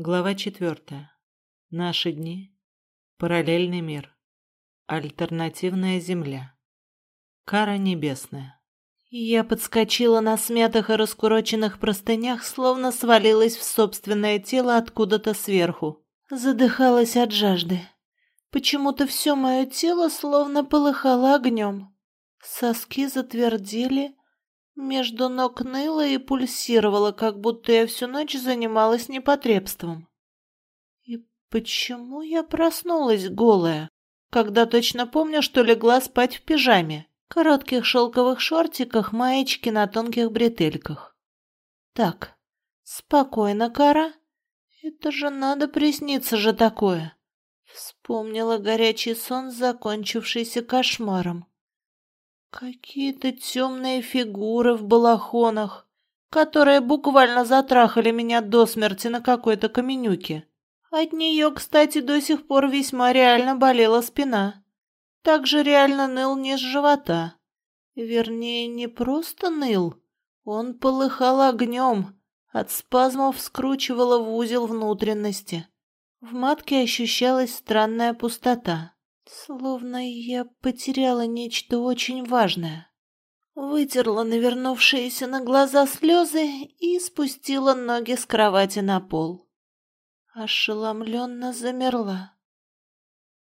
Глава четвертая. Наши дни. Параллельный мир. Альтернативная земля. Кара небесная. Я подскочила на смятых и раскуроченных простынях, словно свалилась в собственное тело откуда-то сверху. Задыхалась от жажды. Почему-то все мое тело словно полыхало огнем. Соски затвердели, между ног ныло и пульсировало, как будто я всю ночь занималась непотребством. И почему я проснулась голая, когда точно помню, что легла спать в пижаме, коротких шелковых шортиках, маечке на тонких бретельках? Так, спокойно, Кара. Это же надо присниться же такое. Вспомнила горячий сон, закончившийся кошмаром. Какие-то темные фигуры в балахонах, которые буквально затрахали меня до смерти на какой-то каменюке. От нее, кстати, до сих пор весьма реально болела спина. Также реально ныл низ живота. Вернее, не просто ныл, он полыхал огнем, от спазмов скручивало в узел внутренности. В матке ощущалась странная пустота. Словно я потеряла нечто очень важное. Вытерла навернувшиеся на глаза слезы и спустила ноги с кровати на пол. Ошеломленно замерла.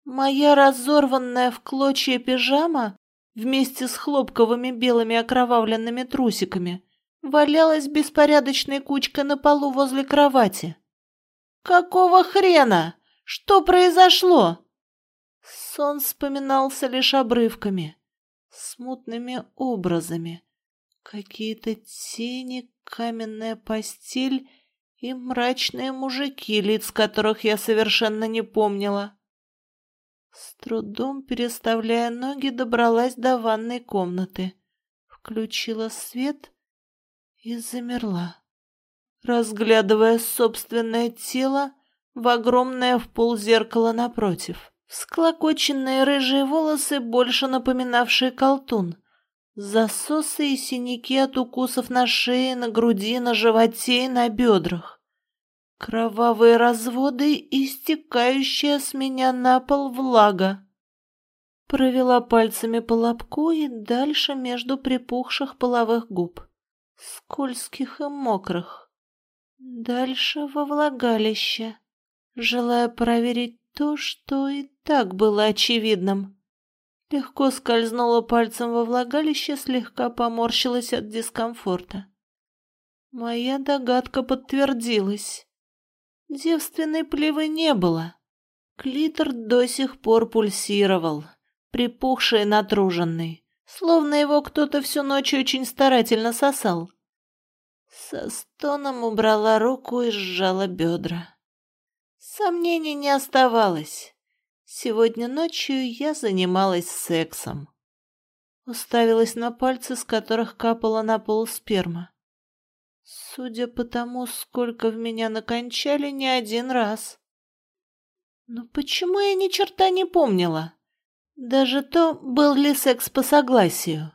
Моя разорванная в клочья пижама вместе с хлопковыми белыми окровавленными трусиками валялась беспорядочной кучкой на полу возле кровати. «Какого хрена? Что произошло?» Сон вспоминался лишь обрывками, смутными образами. Какие-то тени, каменная постель и мрачные мужики, лиц которых я совершенно не помнила. С трудом переставляя ноги, добралась до ванной комнаты, включила свет и замерла, разглядывая собственное тело в огромное в пол зеркало напротив. Всклокоченные рыжие волосы, больше напоминавшие колтун. Засосы и синяки от укусов на шее, на груди, на животе и на бедрах. Кровавые разводы и стекающая с меня на пол влага. Провела пальцами по лобку и дальше между припухших половых губ, скользких и мокрых. Дальше во влагалище, желая проверить то, что и так было очевидным. Легко скользнула пальцем во влагалище, слегка поморщилась от дискомфорта. Моя догадка подтвердилась. Девственной плевы не было. Клитор до сих пор пульсировал, припухший и натруженный, словно его кто-то всю ночь очень старательно сосал. Со стоном убрала руку и сжала бедра. Сомнений не оставалось. Сегодня ночью я занималась сексом. Уставилась на пальцы, с которых капала на пол сперма. Судя по тому, сколько в меня накончали, не один раз. Но почему я ни черта не помнила? Даже то, был ли секс по согласию.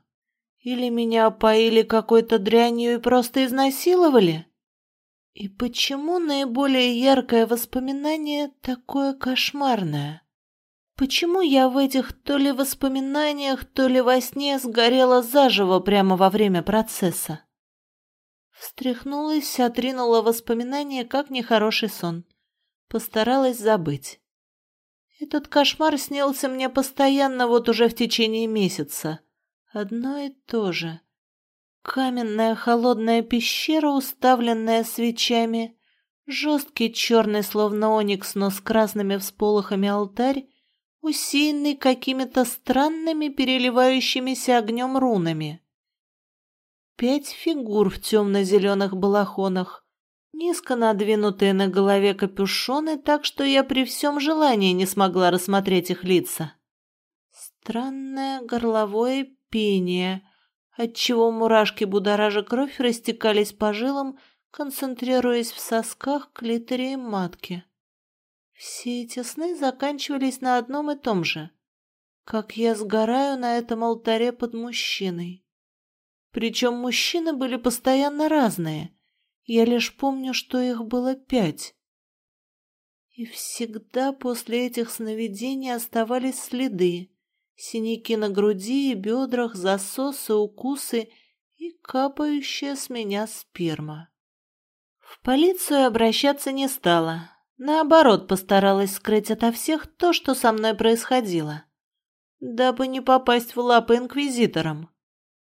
Или меня опоили какой-то дрянью и просто изнасиловали? И почему наиболее яркое воспоминание такое кошмарное? Почему я в этих то ли воспоминаниях, то ли во сне сгорела заживо прямо во время процесса? Встряхнулась, отринула воспоминания, как нехороший сон. Постаралась забыть. Этот кошмар снился мне постоянно вот уже в течение месяца. Одно и то же. Каменная холодная пещера, уставленная свечами, жесткий черный, словно оникс, но с красными всполохами алтарь, усеянный какими-то странными переливающимися огнем рунами. Пять фигур в темно-зеленых балахонах, низко надвинутые на голове капюшоны, так что я при всем желании не смогла рассмотреть их лица. Странное горловое пение — отчего мурашки будоража кровь растекались по жилам, концентрируясь в сосках, клиторе и матке. Все эти сны заканчивались на одном и том же. Как я сгораю на этом алтаре под мужчиной. Причем мужчины были постоянно разные. Я лишь помню, что их было пять. И всегда после этих сновидений оставались следы. Синяки на груди и бедрах, засосы, укусы и капающая с меня сперма. В полицию обращаться не стала. Наоборот, постаралась скрыть ото всех то, что со мной происходило. Дабы не попасть в лапы инквизиторам.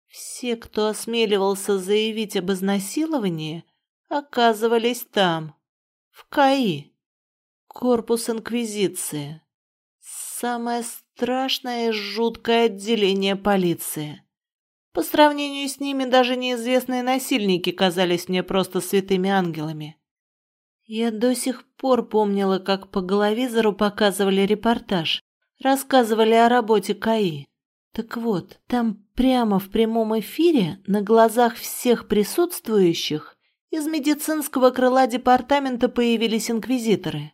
Все, кто осмеливался заявить об изнасиловании, оказывались там, в КАИ. Корпус Инквизиции. Самое и жуткое отделение полиции. По сравнению с ними даже неизвестные насильники казались мне просто святыми ангелами. Я до сих пор помнила, как по головизору показывали репортаж, рассказывали о работе КАИ. Так вот, там прямо в прямом эфире, на глазах всех присутствующих, из медицинского крыла департамента появились инквизиторы.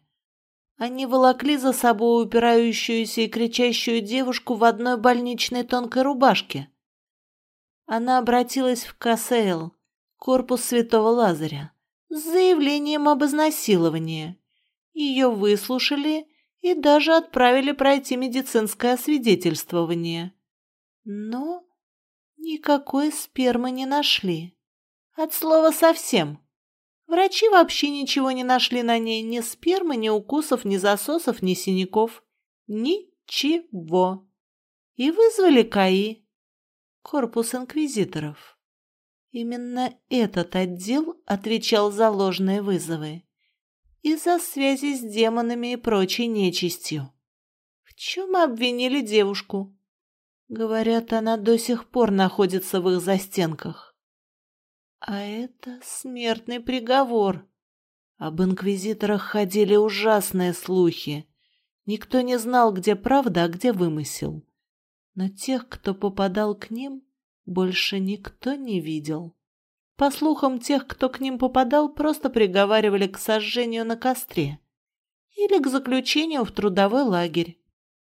Они волокли за собой упирающуюся и кричащую девушку в одной больничной тонкой рубашке. Она обратилась в КСЛ, корпус Святого Лазаря, с заявлением об изнасиловании. Ее выслушали и даже отправили пройти медицинское освидетельствование. Но никакой спермы не нашли. От слова совсем. Врачи вообще ничего не нашли на ней, ни спермы, ни укусов, ни засосов, ни синяков. Ничего. И вызвали КАИ корпус инквизиторов. Именно этот отдел отвечал за ложные вызовы и за связи с демонами и прочей нечистью. В чем обвинили девушку? Говорят, она до сих пор находится в их застенках. А это смертный приговор. Об инквизиторах ходили ужасные слухи. Никто не знал, где правда, а где вымысел но тех, кто попадал к ним, больше никто не видел. По слухам, тех, кто к ним попадал, просто приговаривали к сожжению на костре или к заключению в трудовой лагерь.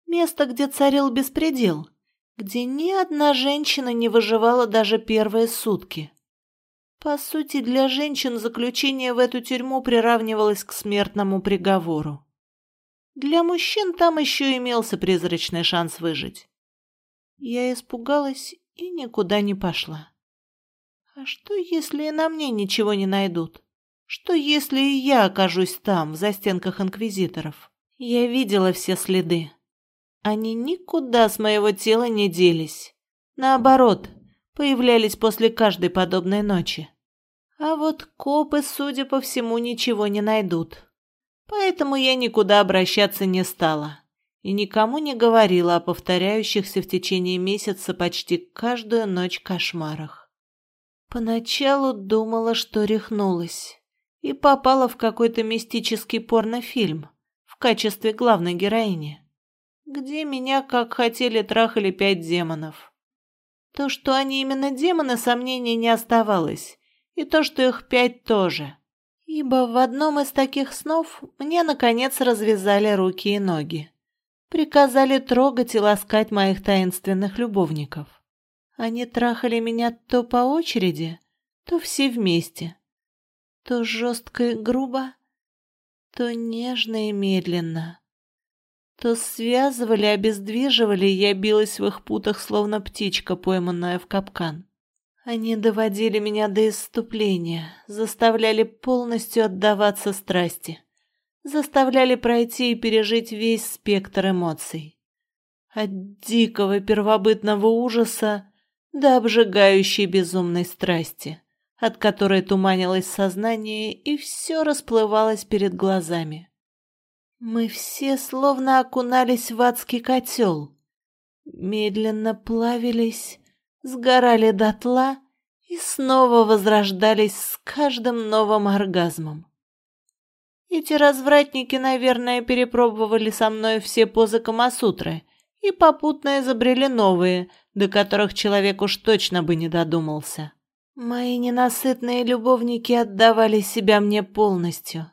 Место, где царил беспредел, где ни одна женщина не выживала даже первые сутки. По сути, для женщин заключение в эту тюрьму приравнивалось к смертному приговору. Для мужчин там еще имелся призрачный шанс выжить. Я испугалась и никуда не пошла. А что, если и на мне ничего не найдут? Что, если и я окажусь там, в застенках инквизиторов? Я видела все следы. Они никуда с моего тела не делись. Наоборот, появлялись после каждой подобной ночи. А вот копы, судя по всему, ничего не найдут. Поэтому я никуда обращаться не стала и никому не говорила о повторяющихся в течение месяца почти каждую ночь кошмарах. Поначалу думала, что рехнулась и попала в какой-то мистический порнофильм в качестве главной героини, где меня, как хотели, трахали пять демонов. То, что они именно демоны, сомнений не оставалось, и то, что их пять тоже. Ибо в одном из таких снов мне, наконец, развязали руки и ноги приказали трогать и ласкать моих таинственных любовников. Они трахали меня то по очереди, то все вместе, то жестко и грубо, то нежно и медленно. То связывали, обездвиживали, я билась в их путах, словно птичка, пойманная в капкан. Они доводили меня до исступления, заставляли полностью отдаваться страсти заставляли пройти и пережить весь спектр эмоций. От дикого первобытного ужаса до обжигающей безумной страсти, от которой туманилось сознание и все расплывалось перед глазами. Мы все словно окунались в адский котел, медленно плавились, сгорали дотла и снова возрождались с каждым новым оргазмом. Эти развратники, наверное, перепробовали со мной все позы Камасутры и попутно изобрели новые, до которых человек уж точно бы не додумался. Мои ненасытные любовники отдавали себя мне полностью,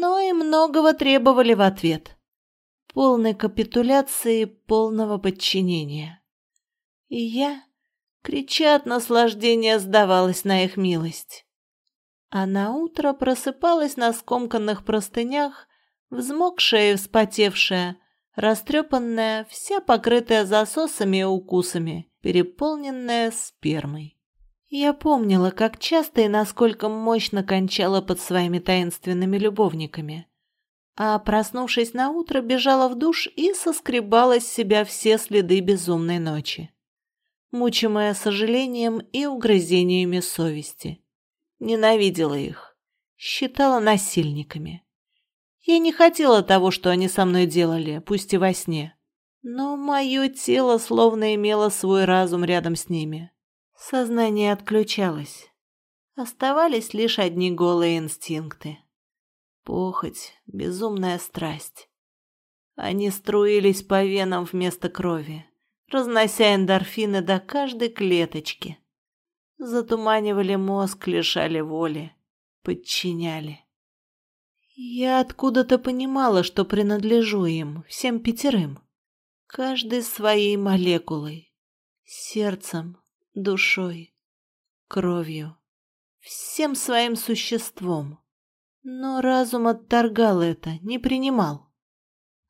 но и многого требовали в ответ. Полной капитуляции, полного подчинения. И я, крича от наслаждения, сдавалась на их милость а на утро просыпалась на скомканных простынях взмокшая и вспотевшая, растрепанная, вся покрытая засосами и укусами, переполненная спермой. Я помнила, как часто и насколько мощно кончала под своими таинственными любовниками. А проснувшись на утро, бежала в душ и соскребала с себя все следы безумной ночи, мучимая сожалением и угрызениями совести. Ненавидела их, считала насильниками. Я не хотела того, что они со мной делали, пусть и во сне. Но мое тело словно имело свой разум рядом с ними. Сознание отключалось. Оставались лишь одни голые инстинкты. Похоть, безумная страсть. Они струились по венам вместо крови, разнося эндорфины до каждой клеточки. Затуманивали мозг, лишали воли, подчиняли. Я откуда-то понимала, что принадлежу им, всем пятерым. Каждой своей молекулой. Сердцем, душой, кровью. Всем своим существом. Но разум отторгал это, не принимал.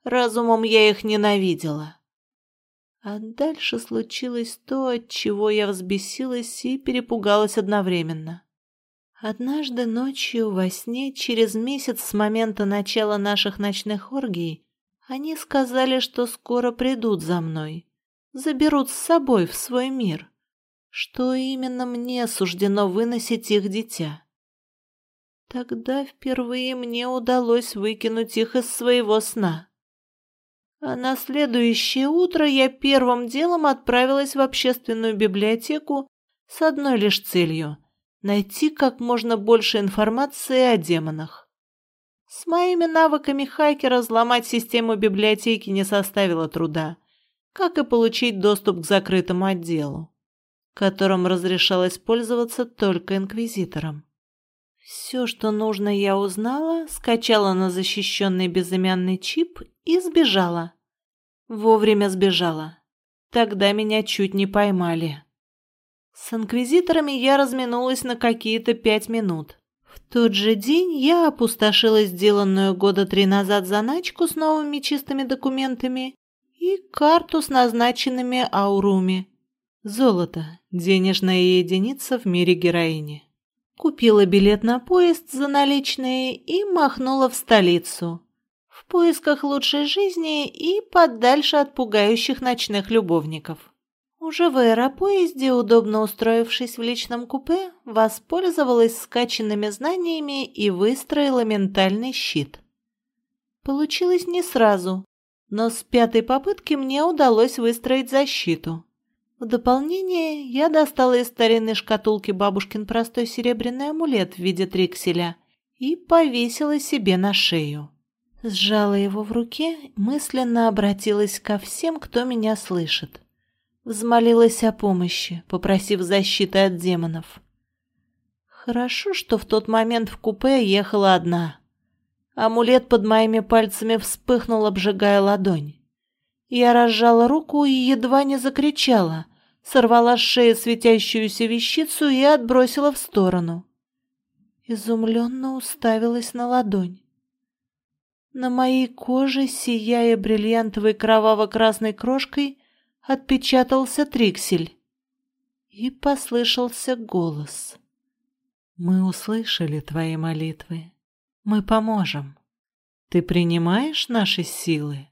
Разумом я их ненавидела. А дальше случилось то, от чего я взбесилась и перепугалась одновременно. Однажды ночью во сне, через месяц с момента начала наших ночных оргий, они сказали, что скоро придут за мной, заберут с собой в свой мир, что именно мне суждено выносить их дитя. Тогда впервые мне удалось выкинуть их из своего сна. А на следующее утро я первым делом отправилась в общественную библиотеку с одной лишь целью — найти как можно больше информации о демонах. С моими навыками хакера взломать систему библиотеки не составило труда, как и получить доступ к закрытому отделу, которым разрешалось пользоваться только инквизиторам. Все, что нужно, я узнала, скачала на защищенный безымянный чип и сбежала. Вовремя сбежала. Тогда меня чуть не поймали. С инквизиторами я разминулась на какие-то пять минут. В тот же день я опустошила сделанную года три назад заначку с новыми чистыми документами и карту с назначенными ауруми. Золото – денежная единица в мире героини. Купила билет на поезд за наличные и махнула в столицу. В поисках лучшей жизни и подальше от пугающих ночных любовников. Уже в аэропоезде, удобно устроившись в личном купе, воспользовалась скачанными знаниями и выстроила ментальный щит. Получилось не сразу, но с пятой попытки мне удалось выстроить защиту. В дополнение я достала из старинной шкатулки бабушкин простой серебряный амулет в виде трикселя и повесила себе на шею. Сжала его в руке, мысленно обратилась ко всем, кто меня слышит. Взмолилась о помощи, попросив защиты от демонов. Хорошо, что в тот момент в купе ехала одна. Амулет под моими пальцами вспыхнул, обжигая ладонь. Я разжала руку и едва не закричала, сорвала с шеи светящуюся вещицу и отбросила в сторону. Изумленно уставилась на ладонь. На моей коже, сияя бриллиантовой кроваво-красной крошкой, отпечатался триксель. И послышался голос. «Мы услышали твои молитвы. Мы поможем. Ты принимаешь наши силы?»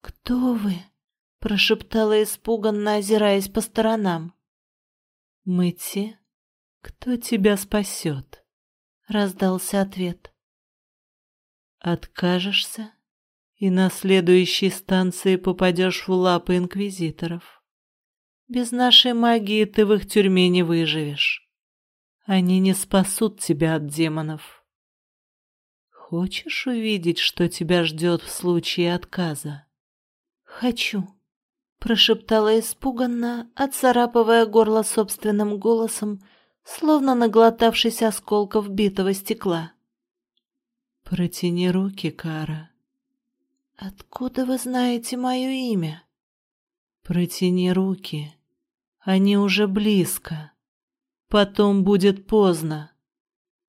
«Кто вы?» — прошептала испуганно, озираясь по сторонам. «Мы те, кто тебя спасет», — раздался ответ. «Откажешься?» и на следующей станции попадешь в лапы инквизиторов. Без нашей магии ты в их тюрьме не выживешь. Они не спасут тебя от демонов. Хочешь увидеть, что тебя ждет в случае отказа? Хочу, прошептала испуганно, отцарапывая горло собственным голосом, словно наглотавшись осколков битого стекла. Протяни руки, Кара. «Откуда вы знаете мое имя?» «Протяни руки. Они уже близко. Потом будет поздно».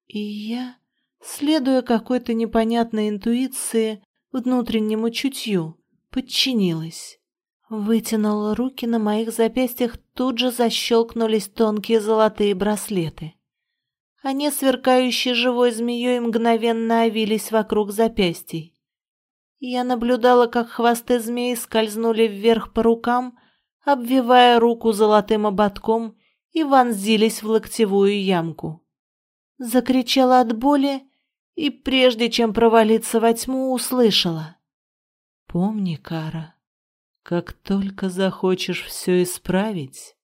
И я следуя какой-то непонятной интуиции, внутреннему чутью, подчинилась. Вытянула руки, на моих запястьях тут же защелкнулись тонкие золотые браслеты. Они, сверкающие живой змеей, мгновенно овились вокруг запястий. Я наблюдала, как хвосты змей скользнули вверх по рукам, обвивая руку золотым ободком и вонзились в локтевую ямку. Закричала от боли и, прежде чем провалиться во тьму, услышала. «Помни, Кара, как только захочешь все исправить,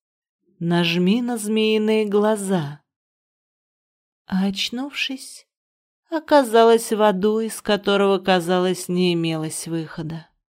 нажми на змеиные глаза. А очнувшись, оказалась в аду, из которого, казалось, не имелось выхода.